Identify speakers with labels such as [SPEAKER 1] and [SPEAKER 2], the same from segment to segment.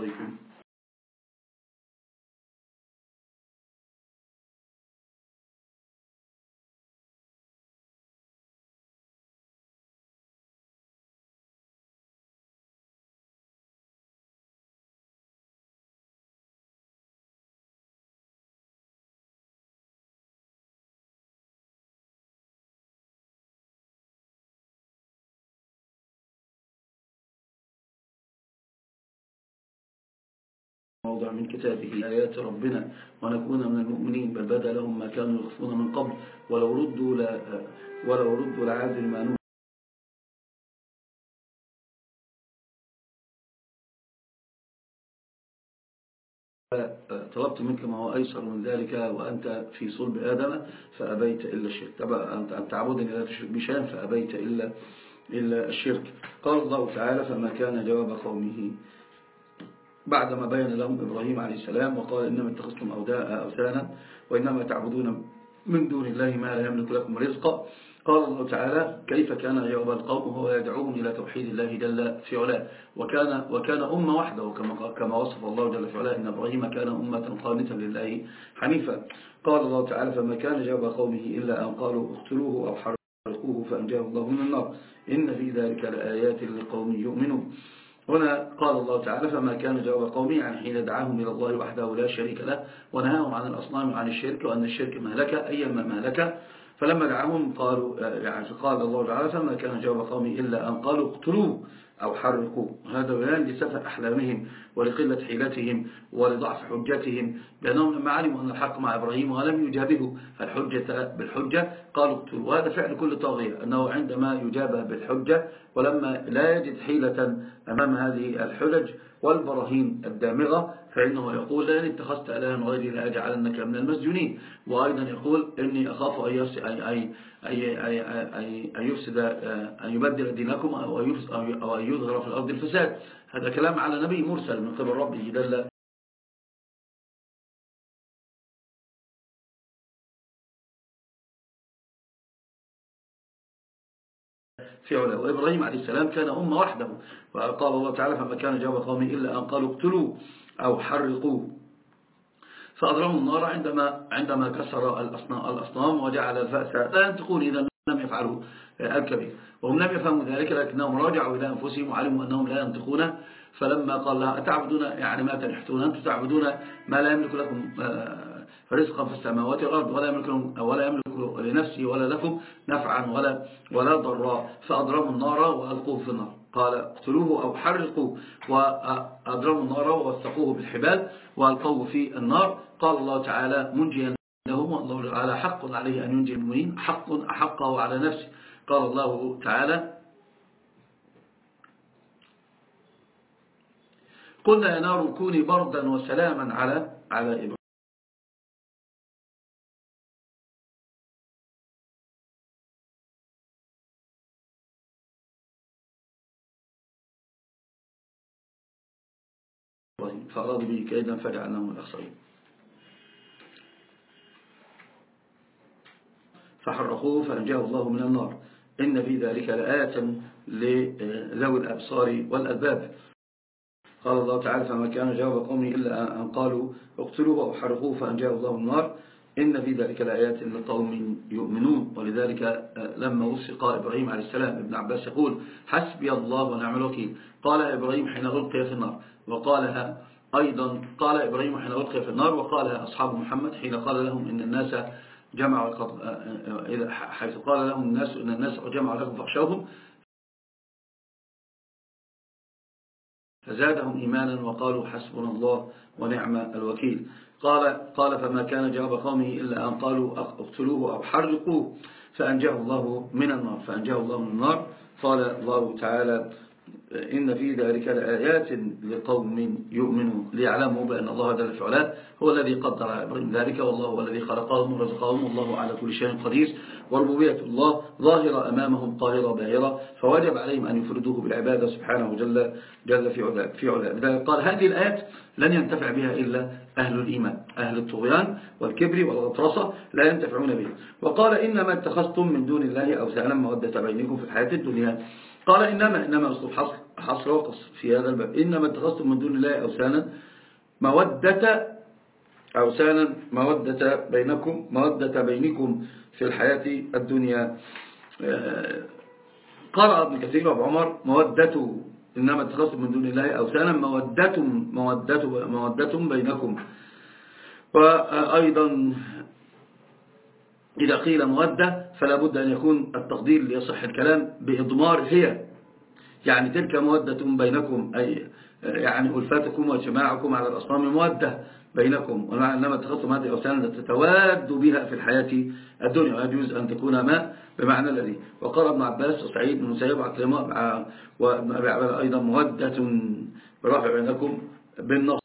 [SPEAKER 1] Leafman. موضع من كتابه آيات ربنا ونكون من المؤمنين بل بدا لهم ما كانوا يخفون من قبل ولو ردوا لا ولو ردوا لعاد ما نهوا. طلبت منك ما هو أيسر من ذلك وأنت في صلب آدم فأبيت إلا الشرك. أن تعبدني لا تشرك بشأن فأبيت إلا, إلا الشرك. قال الله تعالى فما كان جواب قومه. بعدما بين لهم إبراهيم عليه السلام وقال إنما اتخذتم أوثانا وإنما تعبدون من دون الله ما لا يملك لكم رزقا. قال الله تعالى كيف كان يوم القوم هو يدعوهم إلى توحيد الله جل في علاه؟ وكان, وكان أمة وحده كما, كما وصف الله جل في علاه إن إبراهيم كان أمة قانتا لله حنيفا. قال الله تعالى فما كان جواب قومه إلا أن قالوا اقتلوه أو حرقوه فأنجاه الله من النار إن في ذلك لآيات لقوم يؤمنون. هنا قال الله تعالى فما كان جواب قومي يعني حين دعاهم إلى الله وحده لا شريك له ونهاهم عن الأصنام وعن الشرك وأن الشرك مهلكة أيما مهلكة فلما دعاهم قالوا يعني قال الله تعالى فما كان جواب قومي إلا أن قالوا اقتلوه. أو حرقوا هذا بيان لسفة أحلامهم ولقلة حيلتهم ولضعف حجتهم. لأنهم لما علموا أن الحق مع إبراهيم ولم يجابه الحجة بالحجة قالوا اقتلوا. وهذا فعل كل طاغية أنه عندما يجاب بالحجة ولما لا يجد حيلة أمام هذه الحجج والبراهين الدامغة فإنه يقول لأن اتخذت ألها غيري لأجعلنك من المسجونين. وأيضا يقول إني أخاف أن يفسد أن يبدل دينكم أو أن يظهر في الأرض الفساد. هذا كلام على نبي مرسل من قبل ربه دل علا وإبراهيم عليه السلام كان أمة وحده. وقال الله تعالى فما كان جواب قومي إلا أن قالوا اقتلوا أو حرقوا. فأضرموا النار عندما عندما كسر الأصنام وجعل الفأس لا ينتقون إذا لم يفعلوا الكبير. وهم لم يفهموا ذلك لكنهم راجعوا إلى أنفسهم وعلموا أنهم لا ينطقون. فلما قال لها أتعبدون يعني ما تنحتون أنتم تعبدون ما لا يملك لكم آه، رزقا في السماوات والأرض ولا يملك, ولا يملك لنفسه ولا لكم نفعا ولا, ولا ضراء فأضرموا النار وألقوه في النار. قال اقتلوه أو حرقوا وأضرموا النار ووثقوه بالحبال وألقوه في النار. قال الله تعالى منجيا لهم والله تعالى حق عليه أن ينجي المؤمنين. حق أحقه على نفسه. قال الله تعالى قلنا يا نار كوني بردا وسلاما على على إبراهيم. فأرادوا به كيدا فجعلناهم الأخسرين. فحرقوه فأنجاه الله من النار. إن في ذلك لآية لذوي الأبصار والألباب قال الله تعالى فما كان جواب قومي إلا أن قالوا اقتلوه أو حرقوه فأنجاه الله من النار. إن في ذلك لآيات لقوم يؤمنون. ولذلك لما وثق إبراهيم عليه السلام ابن عباس يقول حسبي الله ونعم الوكيل. قال إبراهيم حين ألقي في النار وقالها أيضا قال إبراهيم حين ألقي في النار وقالها أصحاب محمد حين قال لهم إن الناس جمعوا حيث قال لهم الناس إن الناس جمعوا لكم فاخشوهم. فزادهم إيمانا وقالوا حسبنا الله ونعم الوكيل. قال قال فما كان جواب قومه إلا أن قالوا اقتلوه أو حرقوه فأنجاه الله من النار فأنجاه الله من النار. قال الله تعالى إن في ذلك لآيات لقوم يؤمنون ليعلموا بأن الله جل في هو الذي قدر إبراهيم ذلك والله هو الذي خلقهم ورزقهم والله على كل شيء قدير. وربوبية الله ظاهرة أمامهم طاهرة باهرة فوجب عليهم أن يفردوه بالعبادة سبحانه جل, جل في علا في علا لذلك قال هذه الآيات لن ينتفع بها إلا أهل الإيمان أهل الطغيان والكبر والغطرسة لا ينتفعون بها. وقال إنما اتخذتم من دون الله أوثانا مودة بينكم في الحياة الدنيا. قال إنما إنما أسلوب حصر حصر وقص في هذا الباب. إنما اتخذتم من دون الله أوثانا مودة أوثانا مودة بينكم مودة بينكم في الحياة الدنيا. آه، قرأ ابن كثير وأبو عمر مودة إنما اتخذتم من دون الله أوثانا مودة مودة مودة بينكم. وأيضا إذا قيل مودة فلا بد أن يكون التقدير ليصح الكلام بإضمار هي. يعني تلك مودة بينكم أي يعني ألفاتكم وجماعكم على الأصنام مودة بينكم. وإنما اتخذتم هذه الأوثان تتواد بها في الحياة الدنيا ويجوز أن تكون ما بمعنى الذي. وقال ابن عباس وسعيد بن مسيب وابن أبي أيضا مودة برافع بينكم بالنص.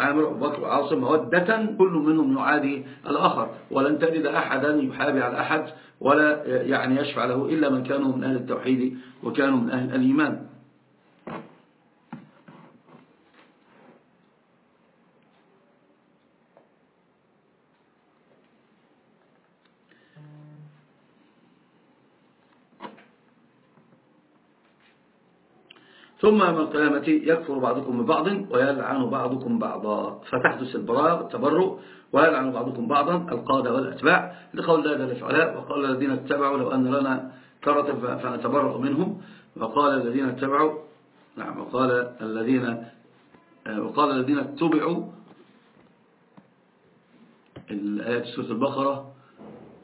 [SPEAKER 1] عامر أبو بكر وعاصم مودة كل منهم يعادي الآخر. ولن تجد أحدا يحابي على أحد ولا يعني يشفع له إلا من كانوا من أهل التوحيد وكانوا من أهل الإيمان. ثم يوم القيامة يكفر بعضكم ببعض ويلعن بعضكم بعضا. فتحدث البراء التبرؤ ويلعن بعضكم بعضا القادة والأتباع لقول الله جل وعلا وقال الذين اتبعوا لو أن لنا كرة فنتبرأ منهم وقال الذين اتبعوا نعم وقال الذين وقال الذين اتبعوا الآيات سورة البقرة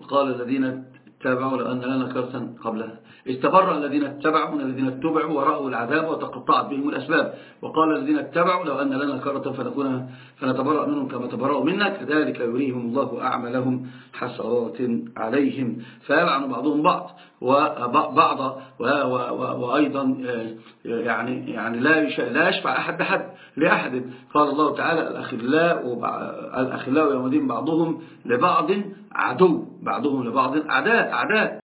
[SPEAKER 1] وقال الذين اتبعوا لو أن لنا كرة قبلها. استبرأ الذين اتبعوا الذين اتبعوا ورأوا العذاب وتقطعت بهم الأسباب. وقال الذين اتبعوا لو أن لنا كرة فنكون فنتبرأ منهم كما تبرأوا منا. كذلك يريهم الله أعملهم حسرات عليهم. فيلعن بعضهم بعض وبعض وأيضا يعني يعني لا لا يشفع أحد بحد لأحد. قال الله تعالى الأخلاء الأخلاء يومدين بعضهم لبعض عدو بعضهم لبعض أعداء أعداء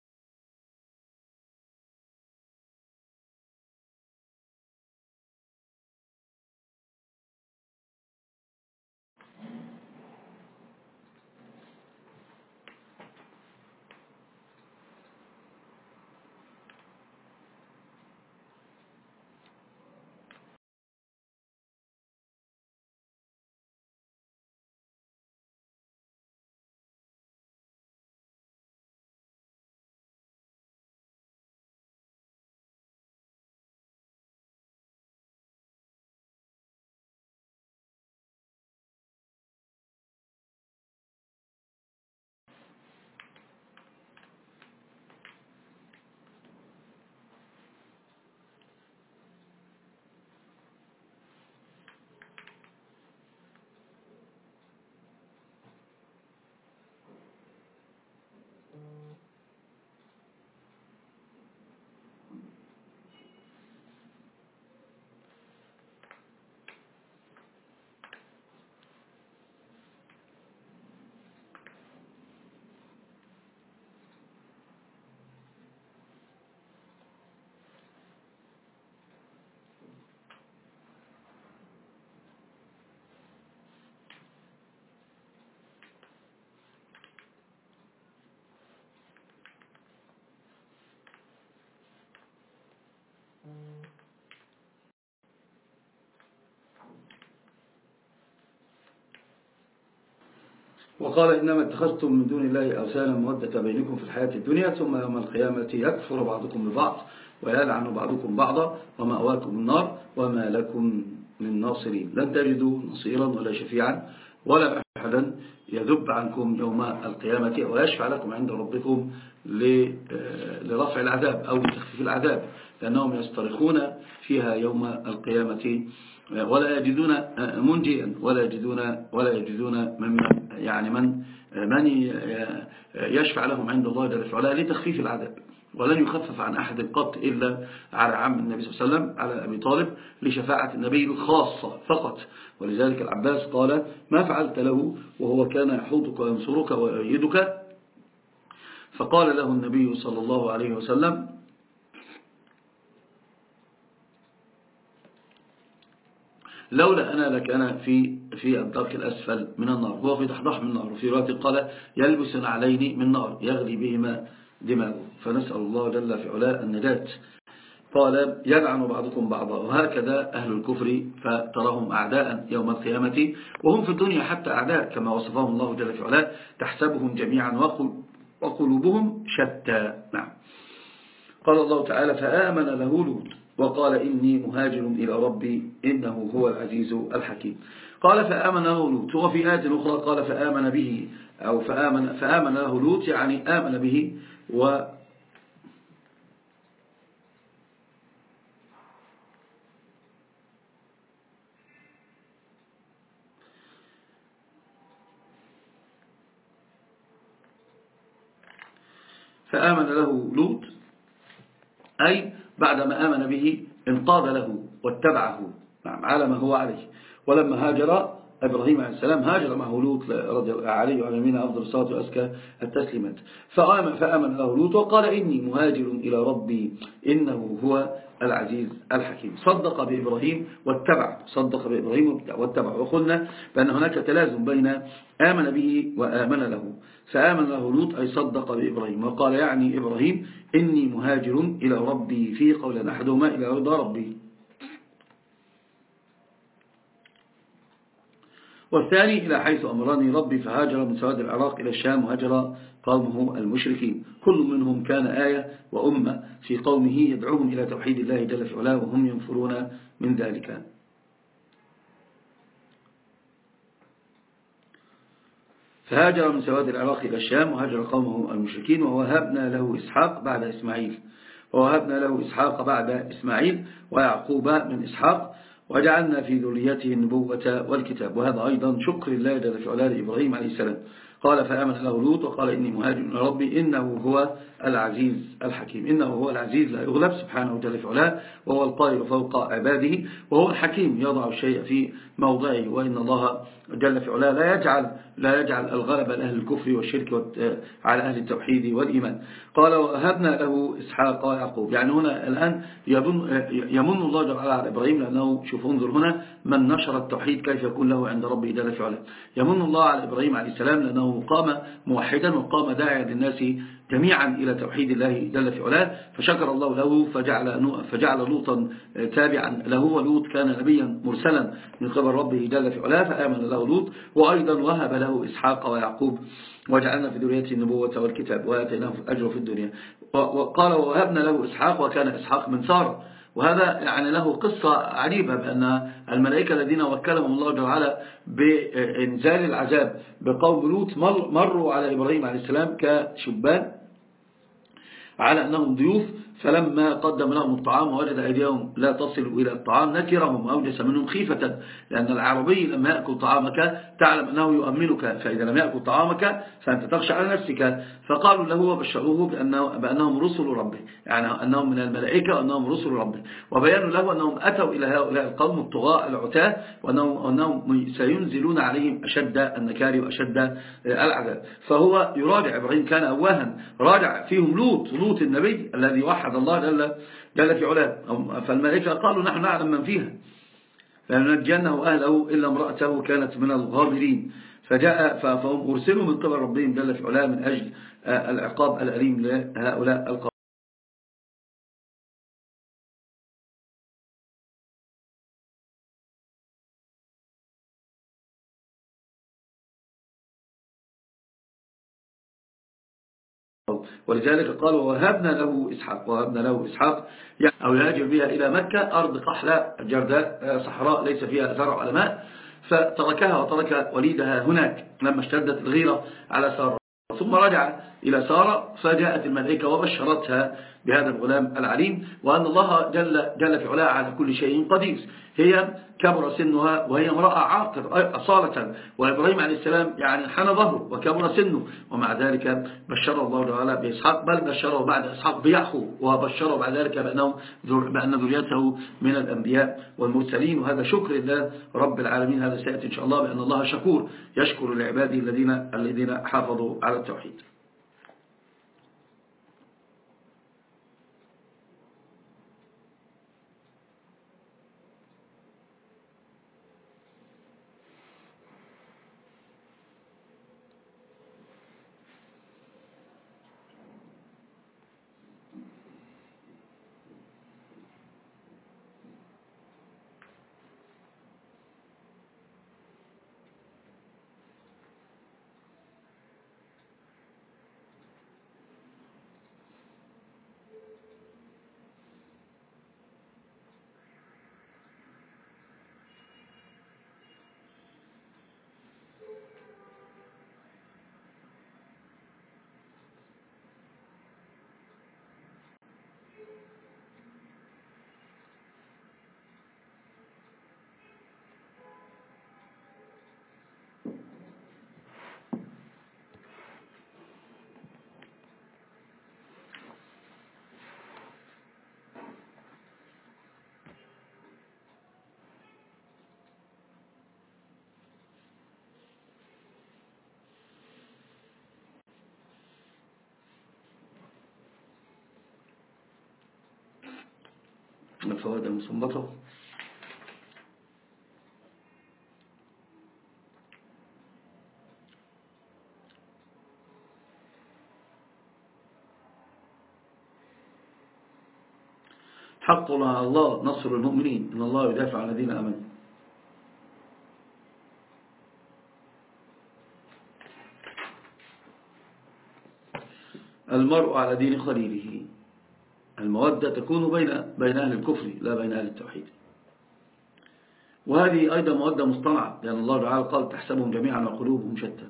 [SPEAKER 1] وقال إنما اتخذتم من دون الله أوثانا مودة بينكم في الحياة الدنيا ثم يوم القيامة يكفر بعضكم ببعض ويلعن بعضكم بعضا ومأواكم النار وما لكم من ناصرين. لن تجدوا نصيرا ولا شفيعا ولا أحدا يذب عنكم يوم القيامة ويشفع لكم عند ربكم لرفع العذاب أو لتخفيف العذاب لأنهم يسترخون فيها يوم القيامة. ولا يجدون منجيا ولا يجدون ولا يجدون من يعني من من يشفع لهم عند الله جل وعلا لتخفيف العذاب. ولن يخفف عن أحد قط إلا على عم النبي صلى الله عليه وسلم على أبي طالب لشفاعة النبي الخاصة فقط. ولذلك العباس قال ما فعلت له وهو كان يحوطك وينصرك ويؤيدك؟ فقال له النبي صلى الله عليه وسلم لولا أنا لكان في في الدرك الأسفل من النار هو في ضحضح من النار وفي رواية قال يلبس علين من نار يغلي بهما دماغه. فنسأل الله جل في علاء النجاة. قال يلعن بعضكم بعضا وهكذا أهل الكفر فتراهم أعداء يوم القيامة وهم في الدنيا حتى أعداء كما وصفهم الله جل في علاء تحسبهم جميعا وقلوبهم شتى. نعم. قال الله تعالى فآمن له لوط. وقال إني مهاجر إلى ربي إنه هو العزيز الحكيم. قال فآمن له لوط وفي آية أخرى قال فآمن به أو فآمن, فآمن له لوط يعني آمن به و فآمن له لوط أي بعدما آمن به انقاد له واتبعه. نعم على ما هو عليه. ولما هاجر إبراهيم عليه السلام هاجر معه لوط رضي عليه وعلى يمين أفضل الصلاة وأزكى التسليمات. فآمن, فآمن له لوط وقال إني مهاجر إلى ربي إنه هو العزيز الحكيم. صدق بإبراهيم واتبع صدق بإبراهيم واتبع. وقلنا بأن هناك تلازم بين آمن به وآمن له. فآمن له لوط أي صدق بإبراهيم وقال يعني إبراهيم إني مهاجر إلى ربي في قول أحدهما إلى رضا ربي. والثاني إلى حيث أمرني ربي فهاجر من سواد العراق إلى الشام وهجر قومه المشركين. كل منهم كان آية وأمة في قومه يدعوهم إلى توحيد الله جل في علاه وهم ينفرون من ذلك. فهاجر من سواد العراق إلى الشام وهاجر قومه المشركين ووهبنا له إسحاق بعد إسماعيل. ووهبنا له إسحاق بعد إسماعيل ويعقوب من إسحاق وجعلنا في ذريته النبوة والكتاب. وهذا أيضا شكر الله جل في علاه إبراهيم عليه السلام. قال فآمن له لوط وقال إني مهاجر إلى ربي إنه هو العزيز الحكيم. إنه هو العزيز لا يغلب سبحانه وتعالى في علاه وهو القائل فوق عباده وهو الحكيم يضع الشيء في موضعه وإن الله جل في علاه لا يجعل لا يجعل الغلب لأهل الكفر والشرك على أهل التوحيد والإيمان. قال وأهبنا له إسحاق ويعقوب. يعني هنا الآن يمن الله جل وعلا على إبراهيم لأنه شوف انظر هنا من نشر التوحيد كيف يكون له عند ربه جل في علاه. يمن الله على إبراهيم عليه السلام لأنه قام موحدا وقام داعيا للناس جميعا إلى توحيد الله جل في علاه. فشكر الله له فجعل, فجعل لوطا تابعا له. ولوط كان نبيا مرسلا من قبل ربه جل في علاه فآمن له لوط. وأيضا وهب له إسحاق ويعقوب. وجعلنا في ذريته النبوة والكتاب وآتيناه أجره في الدنيا. وقال ووهبنا له إسحاق وكان إسحاق من سارة. وهذا يعني له قصة عجيبة بأن الملائكة الذين وكلهم الله جل وعلا بإنزال العذاب بقوم لوط مروا على إبراهيم عليه السلام كشبان على أنهم ضيوف فلما قدم لهم الطعام ووجد أيديهم لا تصل إلى الطعام نكرهم وأوجس منهم خيفة لأن العربي لما يأكل طعامك تعلم أنه يؤمنك فإذا لم يأكل طعامك فأنت تخشى على نفسك. فقالوا له وبشروه بأنه بأنهم رسل ربه يعني أنهم من الملائكة وأنهم رسل ربه. وبيانوا له أنهم أتوا إلى هؤلاء القوم الطغاء العتاة وأنهم, سينزلون عليهم أشد النكار وأشد العذاب. فهو يراجع إبراهيم كان أواها راجع فيهم لوط لوط النبي الذي وحد الله جل, جل في علاه. فالملائكة قالوا نحن نعلم من فيها. فنجينه أهله إلا امرأته كانت من الغابرين. فجاء فهم أرسلوا من قبل ربهم جل في علاه من أجل العقاب الأليم لهؤلاء القوم. ولذلك قال ووهبنا له إسحاق وهبنا له إسحاق أو يهاجر بها إلى مكة أرض قحلة جرداء صحراء ليس فيها زرع ولا ماء فتركها وترك وليدها هناك لما اشتدت الغيرة على سارة. ثم رجع إلى سارة فجاءت الملائكة وبشرتها بهذا الغلام العليم وأن الله جل, جل في علاه على كل شيء قدير. هي كبر سنها وهي امرأة عاقر أصالة. وإبراهيم عليه السلام يعني حنى ظهره وكبر سنه. ومع ذلك بشر الله تعالى بإسحاق بل بشره بعد إسحاق بيعقوب وبشره بعد ذلك بأنه بأن ذريته من الأنبياء والمرسلين. وهذا شكر الله رب العالمين. هذا سيأتي إن شاء الله بأن الله شكور يشكر لعباده الذين الذين حافظوا على التوحيد. الفوائد المستنبطة حق على الله نصر المؤمنين. إن الله يدافع عن الذين أمنوا. المرء على دين خليله. المودة تكون بين بين أهل الكفر لا بين أهل التوحيد. وهذه أيضا مودة مصطنعة لأن الله تعالى قال تحسبهم جميعا وقلوبهم شتى.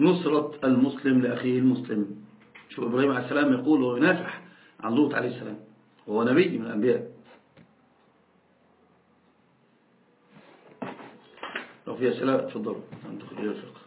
[SPEAKER 1] نصرة المسلم لأخيه المسلم. شوف إبراهيم عليه السلام يقول وينافح عن لوط عليه السلام وهو نبي من الأنبياء. لو في أسئلة تفضلوا أن تخرجوا الفقه